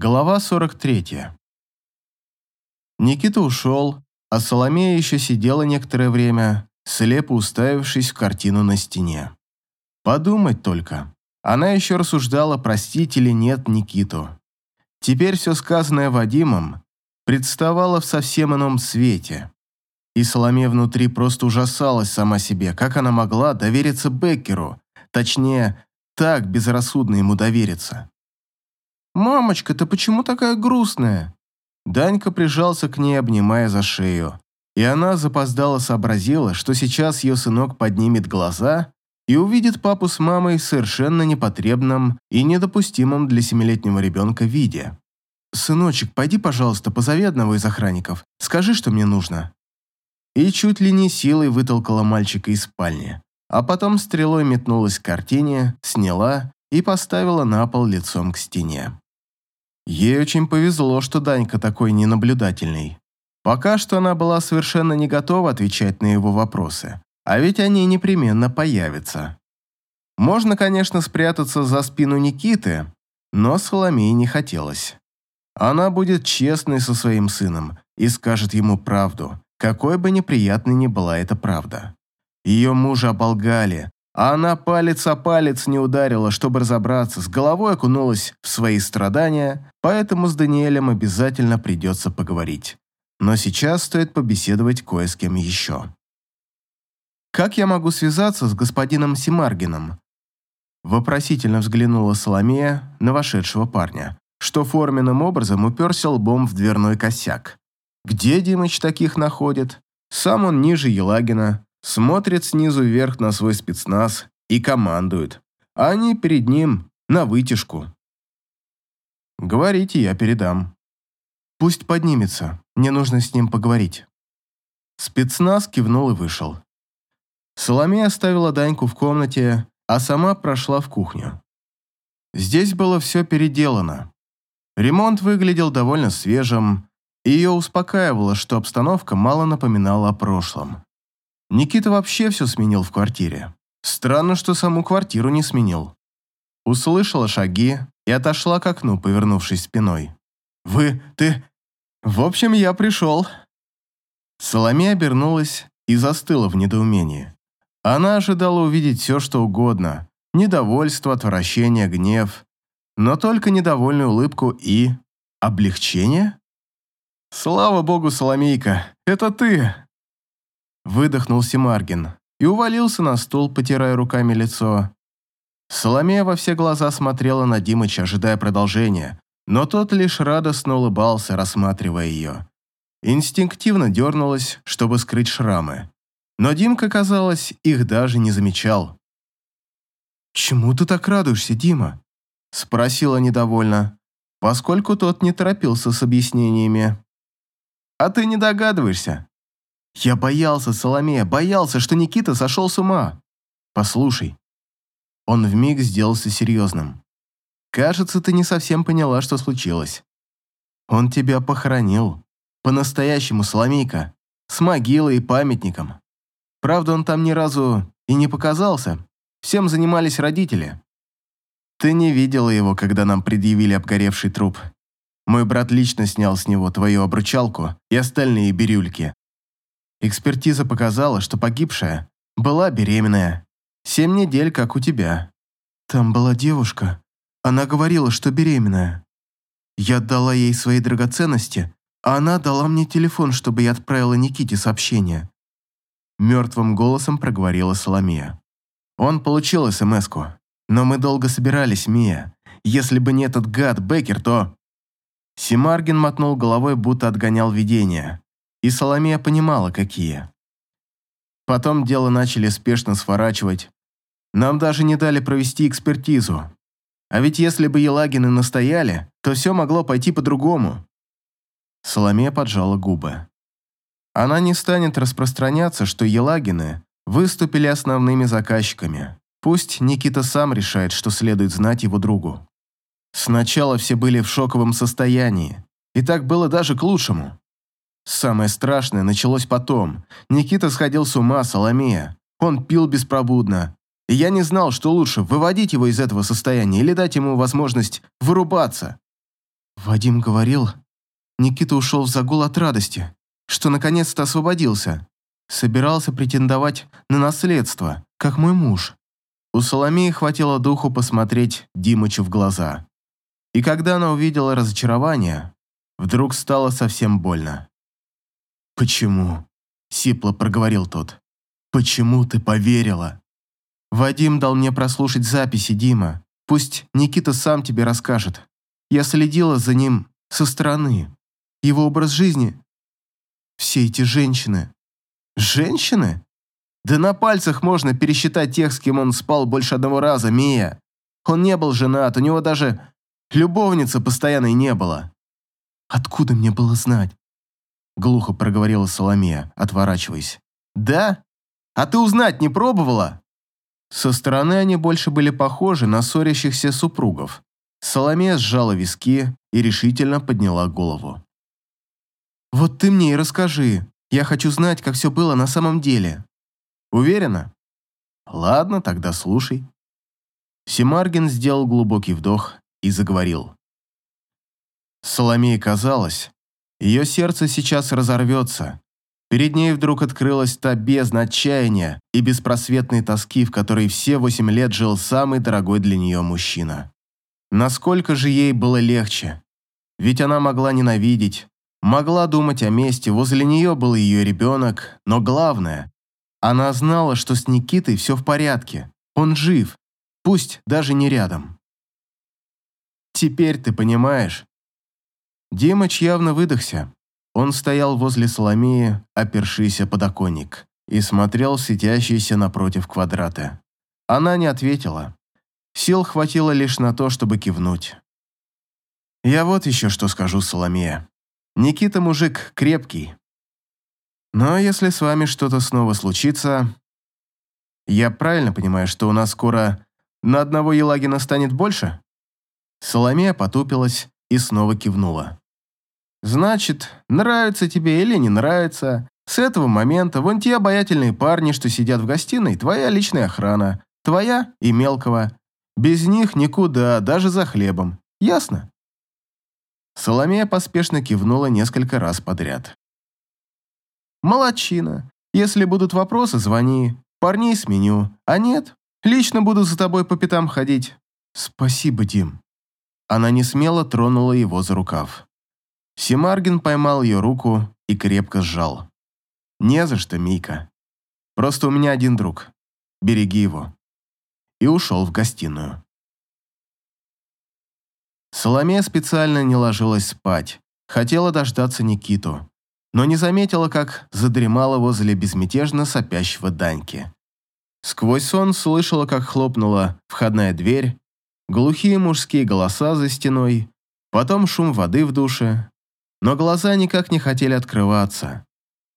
Глава 43. Никита ушел, а Соломея еще сидела некоторое время, слепо уставившись в картину на стене. Подумать только. Она еще рассуждала, простить или нет Никиту. Теперь все сказанное Вадимом представало в совсем ином свете. И Соломея внутри просто ужасалась сама себе, как она могла довериться Беккеру, точнее, так безрассудно ему довериться. «Мамочка, ты почему такая грустная?» Данька прижался к ней, обнимая за шею. И она запоздала сообразила, что сейчас ее сынок поднимет глаза и увидит папу с мамой в совершенно непотребном и недопустимом для семилетнего ребенка виде. «Сыночек, пойди, пожалуйста, позови одного из охранников. Скажи, что мне нужно». И чуть ли не силой вытолкала мальчика из спальни. А потом стрелой метнулась к картине, сняла и поставила на пол лицом к стене. Ей очень повезло, что Данька такой ненаблюдательный. Пока что она была совершенно не готова отвечать на его вопросы, а ведь они непременно появятся. Можно, конечно, спрятаться за спину Никиты, но Соломее не хотелось. Она будет честной со своим сыном и скажет ему правду, какой бы неприятной ни была эта правда. Ее мужа оболгали, а она палец о палец не ударила, чтобы разобраться, с головой окунулась в свои страдания, поэтому с Даниэлем обязательно придется поговорить. Но сейчас стоит побеседовать кое с кем еще. «Как я могу связаться с господином Симаргином?» Вопросительно взглянула Соломея на вошедшего парня, что форменным образом уперся лбом в дверной косяк. «Где Димыч таких находит? Сам он ниже Елагина, смотрит снизу вверх на свой спецназ и командует, а они перед ним на вытяжку. Говорите, я передам. Пусть поднимется, мне нужно с ним поговорить. Спецназ кивнул и вышел. Соломея оставила Даньку в комнате, а сама прошла в кухню. Здесь было все переделано. Ремонт выглядел довольно свежим, и ее успокаивало, что обстановка мало напоминала о прошлом. Никита вообще все сменил в квартире. Странно, что саму квартиру не сменил. Услышала шаги и отошла к окну, повернувшись спиной. «Вы... ты...» «В общем, я пришел». Соломея обернулась и застыла в недоумении. Она ожидала увидеть все, что угодно. Недовольство, отвращение, гнев. Но только недовольную улыбку и... облегчение? «Слава богу, Соломейка, это ты!» Выдохнул Симаргин и увалился на стул, потирая руками лицо. Соломея во все глаза смотрела на Димыча, ожидая продолжения, но тот лишь радостно улыбался, рассматривая ее. Инстинктивно дернулась, чтобы скрыть шрамы. Но Димка, казалось, их даже не замечал. «Чему ты так радуешься, Дима?» – спросила недовольно, поскольку тот не торопился с объяснениями. «А ты не догадываешься?» Я боялся, Соломея, боялся, что Никита сошел с ума. Послушай. Он вмиг сделался серьезным. Кажется, ты не совсем поняла, что случилось. Он тебя похоронил. По-настоящему, Соломейка. С могилой и памятником. Правда, он там ни разу и не показался. Всем занимались родители. Ты не видела его, когда нам предъявили обгоревший труп. Мой брат лично снял с него твою обручалку и остальные бирюльки. Экспертиза показала, что погибшая была беременная. Семь недель, как у тебя. Там была девушка. Она говорила, что беременная. Я отдала ей свои драгоценности, а она дала мне телефон, чтобы я отправила Никите сообщение. Мертвым голосом проговорила Соломия. Он получил СМС-ку. Но мы долго собирались, Мия. Если бы не этот гад Беккер, то... Симаргин мотнул головой, будто отгонял видение. И Соломея понимала, какие. Потом дело начали спешно сворачивать. Нам даже не дали провести экспертизу. А ведь если бы Елагины настояли, то все могло пойти по-другому. Соломея поджала губы. Она не станет распространяться, что Елагины выступили основными заказчиками. Пусть Никита сам решает, что следует знать его другу. Сначала все были в шоковом состоянии, и так было даже к лучшему. Самое страшное началось потом. Никита сходил с ума, Соломея. Он пил беспробудно. И я не знал, что лучше, выводить его из этого состояния или дать ему возможность вырубаться. Вадим говорил, Никита ушел в загул от радости, что наконец-то освободился. Собирался претендовать на наследство, как мой муж. У Соломеи хватило духу посмотреть Димычу в глаза. И когда она увидела разочарование, вдруг стало совсем больно. «Почему?» – сипло проговорил тот. «Почему ты поверила?» «Вадим дал мне прослушать записи, Дима. Пусть Никита сам тебе расскажет. Я следила за ним со стороны. Его образ жизни. Все эти женщины. Женщины? Да на пальцах можно пересчитать тех, с кем он спал больше одного раза, Мия. Он не был женат, у него даже любовницы постоянной не было. Откуда мне было знать? Глухо проговорила Соломея, отворачиваясь. Да? А ты узнать не пробовала? Со стороны они больше были похожи на ссорящихся супругов. Соломея сжала виски и решительно подняла голову. «Вот ты мне и расскажи. Я хочу знать, как все было на самом деле». «Уверена?» «Ладно, тогда слушай». Семаргин сделал глубокий вдох и заговорил. Соломее казалось, ее сердце сейчас разорвется. Перед ней вдруг открылась та бездна отчаяния и беспросветной тоски, в которой все восемь лет жил самый дорогой для нее мужчина. Насколько же ей было легче. Ведь она могла ненавидеть, могла думать о мести, возле нее был ее ребенок, но главное, она знала, что с Никитой все в порядке, он жив, пусть даже не рядом. Теперь ты понимаешь. Димыч явно выдохся. Он стоял возле Соломеи, опершийся подоконник, и смотрел в светящиеся напротив квадраты. Она не ответила. Сил хватило лишь на то, чтобы кивнуть. «Я вот еще что скажу, Соломея. Никита мужик крепкий. Но если с вами что-то снова случится... Я правильно понимаю, что у нас скоро на одного Елагина станет больше?» Соломея потупилась и снова кивнула. «Значит, нравится тебе или не нравится, с этого момента вон те обаятельные парни, что сидят в гостиной, твоя личная охрана, твоя и мелкого. Без них никуда, даже за хлебом. Ясно?» Соломея поспешно кивнула несколько раз подряд. «Молодчина. Если будут вопросы, звони. Парней сменю. А нет, лично буду за тобой по пятам ходить». «Спасибо, Дим». Она не смело тронула его за рукав. Семаргин поймал ее руку и крепко сжал. «Не за что, Мийка. Просто у меня один друг. Береги его». И ушел в гостиную. Соломея специально не ложилась спать. Хотела дождаться Никиту, но не заметила, как задремала возле безмятежно сопящего Даньки. Сквозь сон слышала, как хлопнула входная дверь, глухие мужские голоса за стеной, потом шум воды в душе. Но глаза никак не хотели открываться.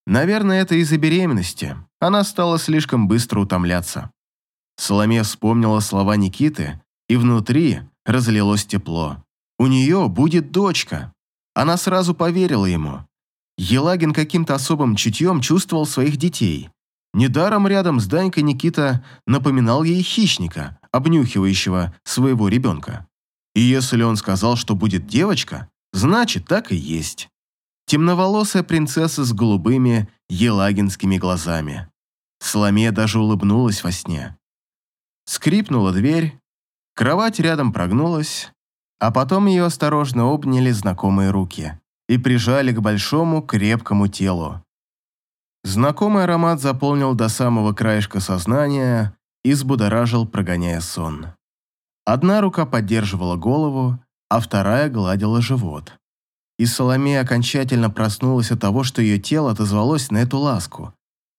Наверное, это из-за беременности. Она стала слишком быстро утомляться. Соломея вспомнила слова Никиты, и внутри разлилось тепло. У нее будет дочка. Она сразу поверила ему. Елагин каким-то особым чутьем чувствовал своих детей. Недаром рядом с Данькой Никита напоминал ей хищника, обнюхивающего своего ребенка. И если он сказал, что будет девочка, значит, так и есть. Темноволосая принцесса с голубыми елагинскими глазами. Соломея даже улыбнулась во сне. Скрипнула дверь, кровать рядом прогнулась, а потом ее осторожно обняли знакомые руки и прижали к большому крепкому телу. Знакомый аромат заполнил до самого краешка сознания и взбудоражил, прогоняя сон. Одна рука поддерживала голову, а вторая гладила живот. И Соломея окончательно проснулась от того, что ее тело отозвалось на эту ласку.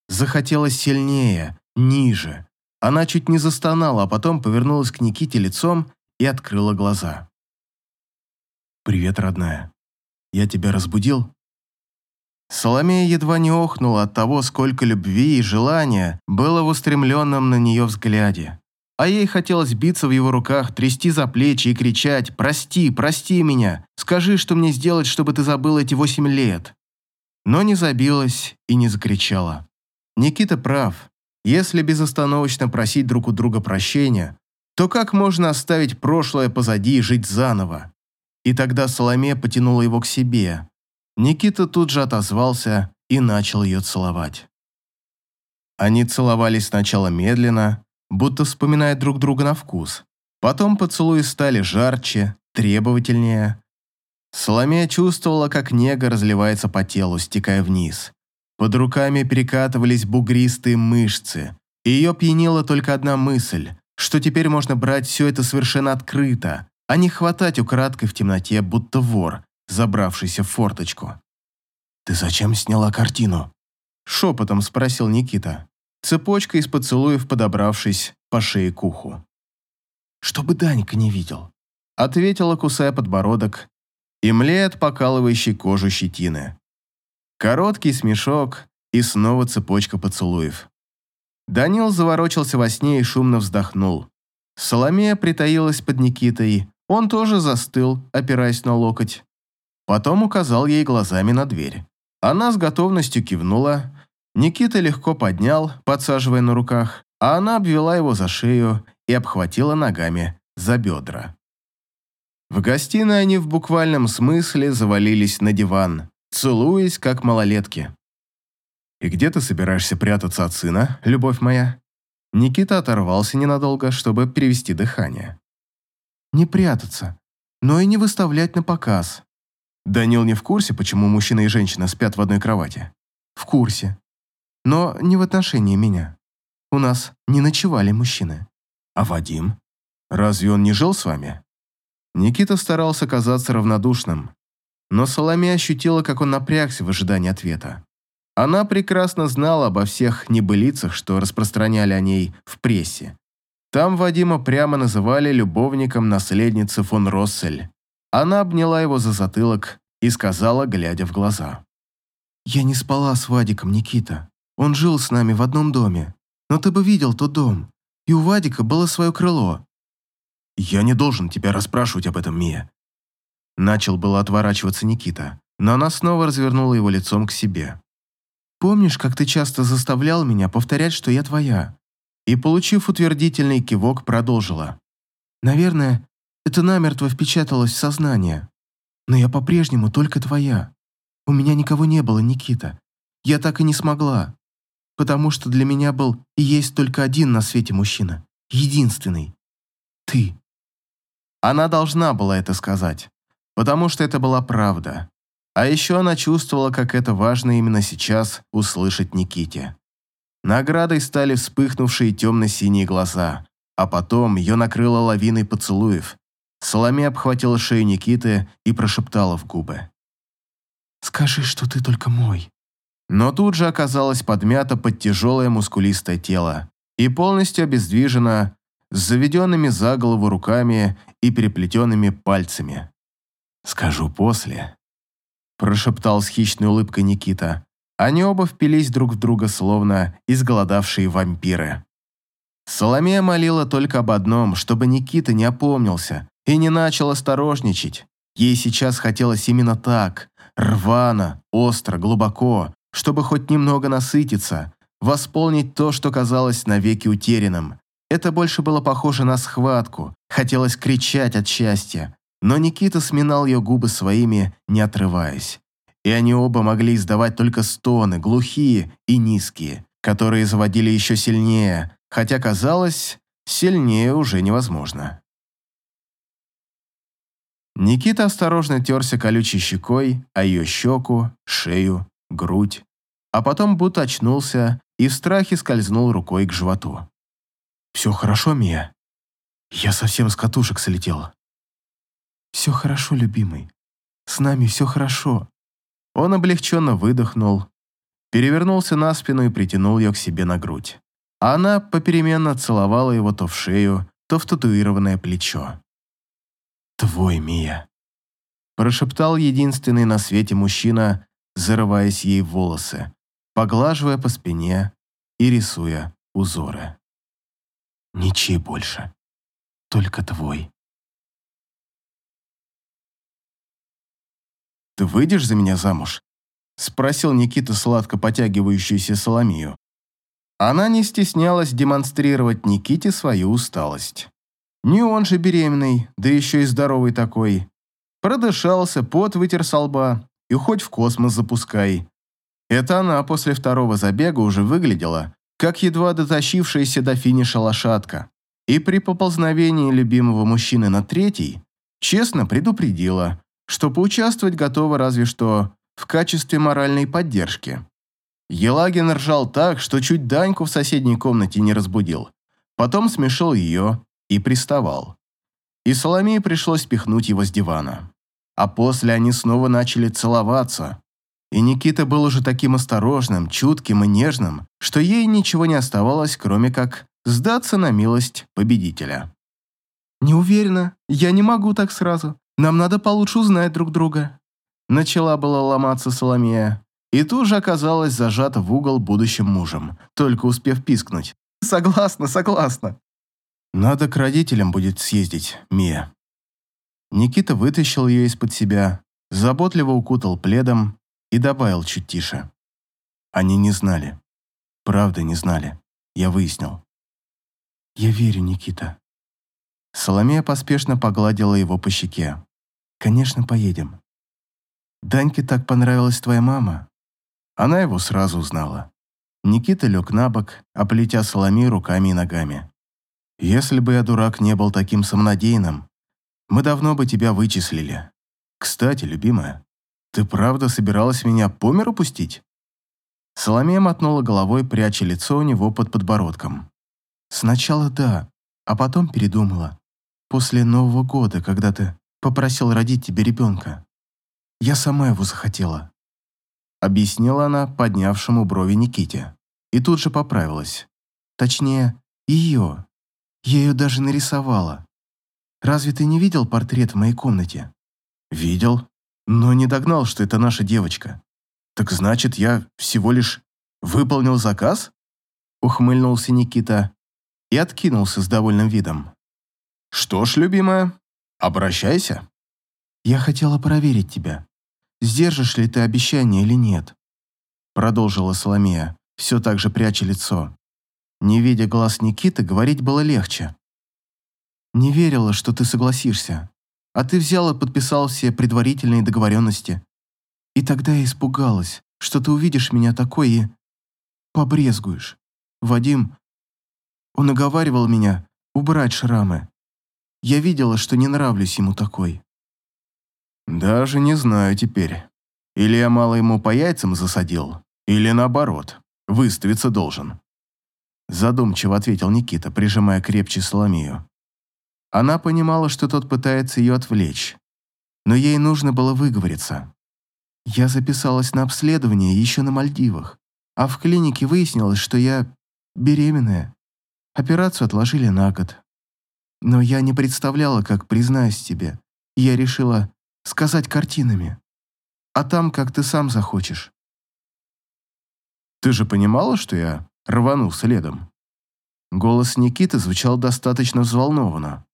Захотелось сильнее, ниже. Она чуть не застонала, а потом повернулась к Никите лицом и открыла глаза. «Привет, родная. Я тебя разбудил?» Соломея едва не охнула от того, сколько любви и желания было в устремленном на нее взгляде. А ей хотелось биться в его руках, трясти за плечи и кричать «Прости, прости меня! Скажи, что мне сделать, чтобы ты забыл эти восемь лет!» Но не забилась и не закричала. Никита прав. Если безостановочно просить друг у друга прощения, то как можно оставить прошлое позади и жить заново? и тогда Соломея потянула его к себе. Никита тут же отозвался и начал ее целовать. Они целовались сначала медленно, будто вспоминая друг друга на вкус. Потом поцелуи стали жарче, требовательнее. Соломея чувствовала, как нега разливается по телу, стекая вниз. Под руками перекатывались бугристые мышцы, и ее пьянила только одна мысль, что теперь можно брать все это совершенно открыто, а не хватать украдкой в темноте, будто вор, забравшийся в форточку. «Ты зачем сняла картину?» Шепотом спросил Никита, цепочка из поцелуев подобравшись по шее к уху. «Чтобы Данька не видел», ответила, кусая подбородок и млея от покалывающей кожу щетины. Короткий смешок и снова цепочка поцелуев. Данил заворочился во сне и шумно вздохнул. Соломея притаилась под Никитой, он тоже застыл, опираясь на локоть. Потом указал ей глазами на дверь. Она с готовностью кивнула. Никита легко поднял, подсаживая на руках, а она обвела его за шею и обхватила ногами за бедра. В гостиной они в буквальном смысле завалились на диван, целуясь, как малолетки. «И где ты собираешься прятаться от сына, любовь моя?» Никита оторвался ненадолго, чтобы перевести дыхание. «Не прятаться, но и не выставлять на показ». Данил не в курсе, почему мужчина и женщина спят в одной кровати. «В курсе. Но не в отношении меня. У нас не ночевали мужчины». «А Вадим? Разве он не жил с вами?» Никита старался казаться равнодушным, но Соломея ощутила, как он напрягся в ожидании ответа. Она прекрасно знала обо всех небылицах, что распространяли о ней в прессе. Там Вадима прямо называли любовником наследницы фон Россель. Она обняла его за затылок и сказала, глядя в глаза. «Я не спала с Вадиком, Никита. Он жил с нами в одном доме. Но ты бы видел тот дом. И у Вадика было свое крыло». «Я не должен тебя расспрашивать об этом, Мия». Начал было отворачиваться Никита, но она снова развернула его лицом к себе. Помнишь, как ты часто заставлял меня повторять, что я твоя?» И, получив утвердительный кивок, продолжила. «Наверное, это намертво впечаталось в сознание. Но я по-прежнему только твоя. У меня никого не было, Никита. Я так и не смогла. Потому что для меня был и есть только один на свете мужчина. Единственный. Ты». Она должна была это сказать, потому что это была правда. А еще она чувствовала, как это важно именно сейчас услышать Никите. Наградой стали вспыхнувшие темно-синие глаза, а потом ее накрыло лавиной поцелуев. Соломе обхватила шею Никиты и прошептала в губы. «Скажи, что ты только мой». Но тут же оказалась подмята под тяжелое мускулистое тело и полностью обездвижена, с заведенными за голову руками и переплетенными пальцами. «Скажу после», прошептал с хищной улыбкой Никита. Они оба впились друг в друга, словно изголодавшие вампиры. Соломея молила только об одном, чтобы Никита не опомнился и не начал осторожничать. Ей сейчас хотелось именно так, рвано, остро, глубоко, чтобы хоть немного насытиться, восполнить то, что казалось навеки утерянным. Это больше было похоже на схватку, хотелось кричать от счастья, но Никита сминал ее губы своими, не отрываясь. И они оба могли издавать только стоны, глухие и низкие, которые заводили еще сильнее, хотя казалось, сильнее уже невозможно. Никита осторожно терся колючей щекой, а ее щеку, шею, грудь, а потом будто очнулся и в страхе скользнул рукой к животу. «Все хорошо, Мия?» «Я совсем с катушек слетел», «Все хорошо, любимый. С нами все хорошо». Он облегченно выдохнул, перевернулся на спину и притянул ее к себе на грудь. А она попеременно целовала его то в шею, то в татуированное плечо. «Твой, Мия», – прошептал единственный на свете мужчина, зарываясь ей в волосы, поглаживая по спине и рисуя узоры. «Ничей больше, только твой». «Ты выйдешь за меня замуж?» – спросил Никита сладко потягивающуюся Соломию. Она не стеснялась демонстрировать Никите свою усталость. Не он же беременный, да еще и здоровый такой. Продышался, пот вытер со лба и хоть в космос запускай. Это она после второго забега уже выглядела, как едва дотащившаяся до финиша лошадка. И при поползновении любимого мужчины на третий честно предупредила, что поучаствовать готова разве что в качестве моральной поддержки. Елагин ржал так, что чуть Даньку в соседней комнате не разбудил. Потом смешил ее и приставал. И Соломее пришлось пихнуть его с дивана. А после они снова начали целоваться. И Никита был уже таким осторожным, чутким и нежным, что ей ничего не оставалось, кроме как сдаться на милость победителя. «Не уверена, я не могу так сразу. Нам надо получше узнать друг друга». Начала была ломаться Соломея, и тут же оказалась зажата в угол будущим мужем, только успев пискнуть. «Согласна, согласна». «Надо к родителям будет съездить, Мия». Никита вытащил ее из-под себя, заботливо укутал пледом и добавил чуть тише. Они не знали. Правда, не знали. Я выяснил. «Я верю, Никита». Соломея поспешно погладила его по щеке. «Конечно, поедем. Даньке так понравилась твоя мама». Она его сразу узнала. Никита лег на бок, оплетя Соломею руками и ногами. «Если бы я, дурак, не был таким самонадеянным, мы давно бы тебя вычислили. Кстати, любимая, ты правда собиралась меня по миру пустить?» Соломея мотнула головой, пряча лицо у него под подбородком. «Сначала да, а потом передумала. После Нового года, когда ты попросил родить тебе ребенка. Я сама его захотела». Объяснила она поднявшему брови Никите. И тут же поправилась. Точнее, ее. Я ее даже нарисовала. Разве ты не видел портрет в моей комнате? Видел, но не догнал, что это наша девочка. Так значит, я всего лишь выполнил заказ? Ухмыльнулся Никита и откинулся с довольным видом. Что ж, любимая, обращайся. Я хотела проверить тебя. Сдержишь ли ты обещание или нет? Продолжила Соломея, все так же пряча лицо. Не видя глаз Никиты, говорить было легче. Не верила, что ты согласишься. А ты взял и подписал все предварительные договоренности. И тогда я испугалась, что ты увидишь меня такой и... побрезгуешь. Вадим... Он уговаривал меня убрать шрамы. Я видела, что не нравлюсь ему такой. Даже не знаю теперь. Или я мало ему по яйцам засадил, или наоборот, выставиться должен. Задумчиво ответил Никита, прижимая крепче Соломею. Она понимала, что тот пытается ее отвлечь, но ей нужно было выговориться. Я записалась на обследование еще на Мальдивах, а в клинике выяснилось, что я беременная. Операцию отложили на год. Но я не представляла, как признаюсь тебе. Я решила сказать картинами. А там, как ты сам захочешь. Ты же понимала, что я рванул следом? Голос Никиты звучал достаточно взволнованно.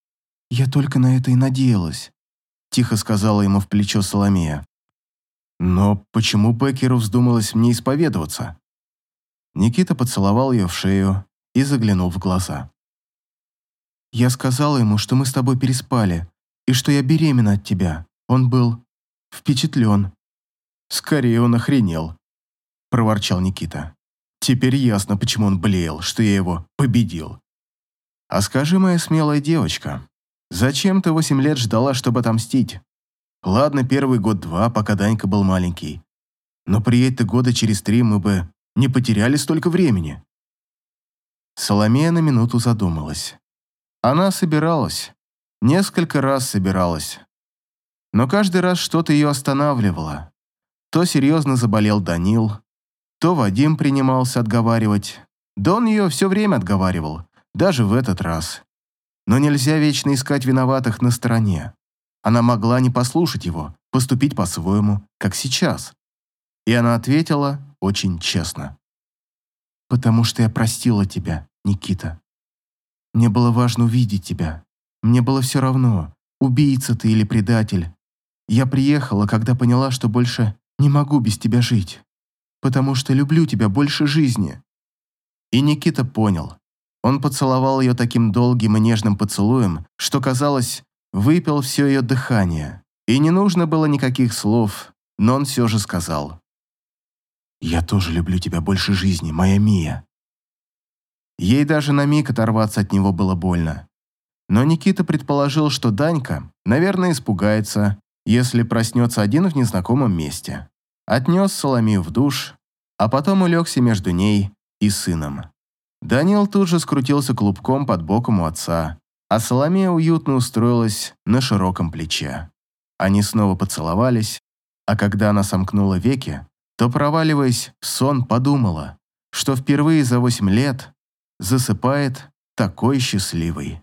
«Я только на это и надеялась», – тихо сказала ему в плечо Соломея. «Но почему Беккеру вздумалось мне исповедоваться?» Никита поцеловал ее в шею и заглянул в глаза. «Я сказала ему, что мы с тобой переспали, и что я беременна от тебя. Он был впечатлен». «Скорее он охренел», – проворчал Никита. «Теперь ясно, почему он блеял, что я его победил. А скажи, моя смелая девочка, Зачем ты восемь лет ждала, чтобы отомстить? Ладно, первый год-два, пока Данька был маленький. Но приедь ты года через три, мы бы не потеряли столько времени. Соломея на минуту задумалась. Она собиралась. Несколько раз собиралась. Но каждый раз что-то ее останавливало. То серьезно заболел Данил, то Вадим принимался отговаривать. Да он ее все время отговаривал, даже в этот раз. Но нельзя вечно искать виноватых на стороне. Она могла не послушать его, поступить по-своему, как сейчас. И она ответила очень честно. «Потому что я простила тебя, Никита. Мне было важно увидеть тебя. Мне было все равно, убийца ты или предатель. Я приехала, когда поняла, что больше не могу без тебя жить. Потому что люблю тебя больше жизни». И Никита понял, он поцеловал ее таким долгим и нежным поцелуем, что, казалось, выпил все ее дыхание. И не нужно было никаких слов, но он все же сказал. «Я тоже люблю тебя больше жизни, моя Мия». Ей даже на миг оторваться от него было больно. Но Никита предположил, что Данька, наверное, испугается, если проснется один в незнакомом месте. Отнес Соломию в душ, а потом улегся между ней и сыном. Данил тут же скрутился клубком под боком у отца, а Соломея уютно устроилась на широком плече. Они снова поцеловались, а когда она сомкнула веки, то, проваливаясь в сон, подумала, что впервые за восемь лет засыпает такой счастливой.